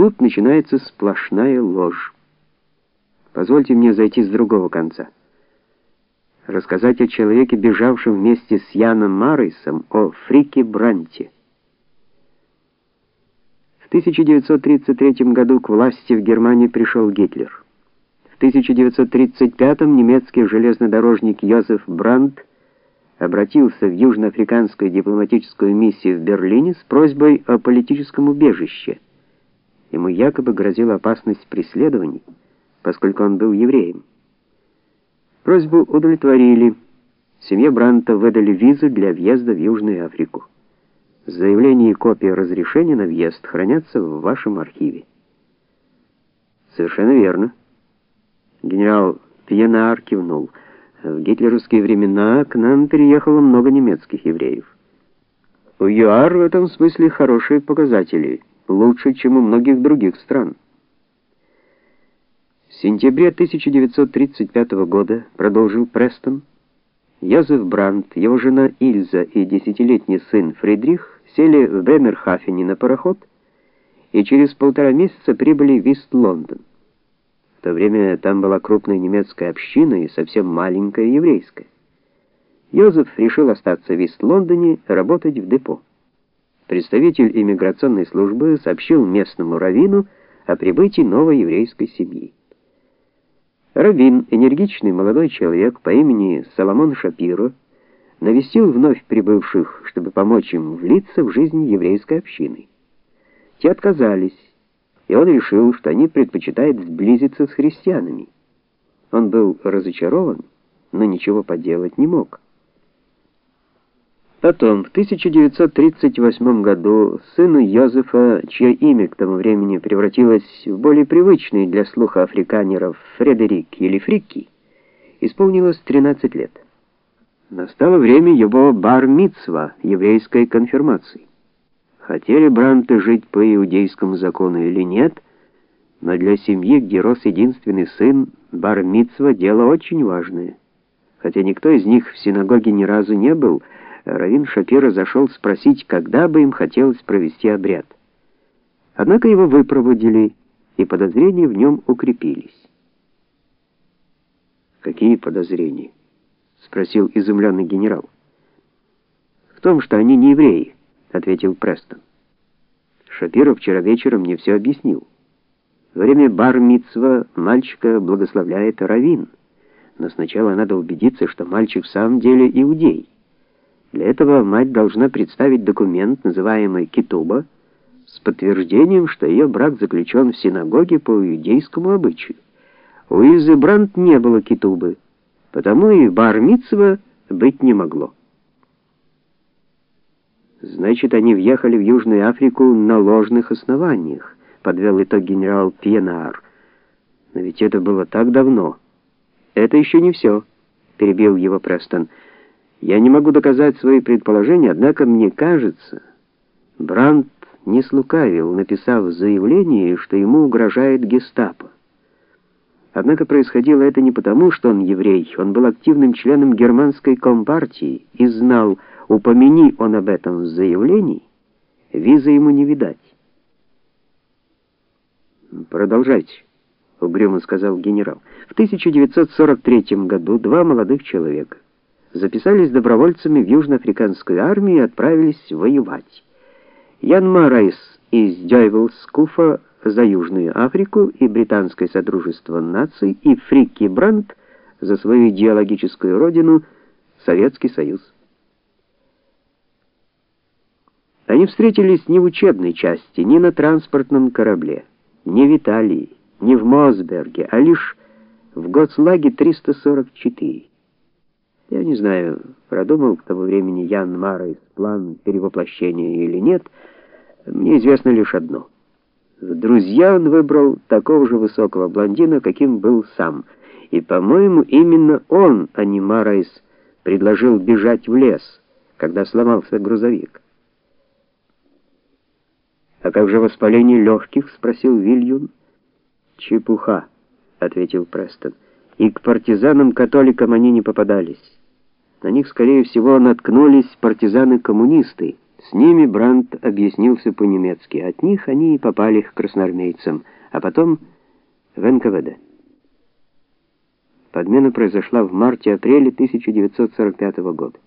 тут начинается сплошная ложь. Позвольте мне зайти с другого конца. Рассказать о человеке, бежавшем вместе с Яном Маррейсом, о Фрике Бранте. В 1933 году к власти в Германии пришел Гитлер. В 1935 немецкий железнодорожник Йозеф Брандт обратился в южноафриканскую дипломатическую миссию в Берлине с просьбой о политическом убежище. Ему якобы грозила опасность преследований, поскольку он был евреем. Просьбу удовлетворили. Семье Бранта выдали визу для въезда в Южную Африку. Заявление и копия разрешения на въезд хранятся в вашем архиве. Совершенно верно. Генерал Пьенар кивнул. В гитлеровские времена к нам переехало много немецких евреев. У ЮАР в этом смысле хорошие показатели, лучше, чем у многих других стран. В сентябре 1935 года, продолжил Престон, Йозеф Брандт, его жена Ильза и десятилетний сын Фридрих сели в Бремерхафене на пароход и через полтора месяца прибыли в Ист-Лондон. В то время там была крупная немецкая община и совсем маленькая еврейская. Йозеф решил остаться в Ист-Лондоне, работать в депо. Представитель иммиграционной службы сообщил местному раввину о прибытии новой еврейской семьи. Раввин, энергичный молодой человек по имени Соломон Шапиро, навестил вновь прибывших, чтобы помочь им влиться в жизнь еврейской общины. Те отказались и он решил, что они предпочитают сблизиться с христианами. Он был разочарован, но ничего поделать не мог. Потом, в 1938 году, сыну Йозефа, чье имя к тому времени превратилось в более привычный для слуха африканеров Фредерик или Фрикки, исполнилось 13 лет. Настало время его бар-мицва, еврейской конфирмации. Хотели бранты жить по иудейскому закону или нет, но для семьи, где рос единственный сын, бар-мицва дело очень важное. Хотя никто из них в синагоге ни разу не был, раввин Шапира зашел спросить, когда бы им хотелось провести обряд. Однако его выпроводили, и подозрения в нем укрепились. Какие подозрения? спросил изумленный генерал. В том, что они не евреи ответил Престон. Шапиров вчера вечером мне все объяснил. Во время бар-мицва мальчика благословляет раввин, но сначала надо убедиться, что мальчик в самом деле иудей. Для этого мать должна представить документ, называемый китуба, с подтверждением, что ее брак заключен в синагоге по иудейскому обычаю. У Изы Брандт не было китубы, потому и бар-мицва быть не могло. Значит, они въехали в Южную Африку на ложных основаниях, подвел итог генерал Пьенар. Но ведь это было так давно. Это еще не все, перебил его Престон. Я не могу доказать свои предположения, однако мне кажется, Брандт не слукавил, написав в что ему угрожает гестапо. Однако происходило это не потому, что он еврей, он был активным членом германской компартии и знал, Упомяни он об этом в заявлении, визы ему не видать. Продолжайте, угрюмо сказал генерал. В 1943 году два молодых человека записались добровольцами в южноафриканскую армию и отправились воевать. Ян Марайс из Дёйвелскуфа за Южную Африку и британское содружество наций и Фрикки Брандт за свою идеологическую родину Советский Союз. Они встретились не в учебной части, не на транспортном корабле, не в Италии, не в Моосбурге, а лишь в шталаге 344. Я не знаю, продумал к тому времени Ян Марайс план перевоплощения или нет. Мне известно лишь одно. В друзья он выбрал такого же высокого блондина, каким был сам. И, по-моему, именно он, а не Марайс, предложил бежать в лес, когда сломался грузовик. А как же воспаление легких?» — спросил Вильюн. Чепуха, ответил Престон. И к партизанам-католикам они не попадались. На них, скорее всего, наткнулись партизаны-коммунисты. С ними Брандт объяснился по-немецки. От них они и попали к красноармейцам, а потом в НКВД. Подмена произошла в марте-апреле 1945 года.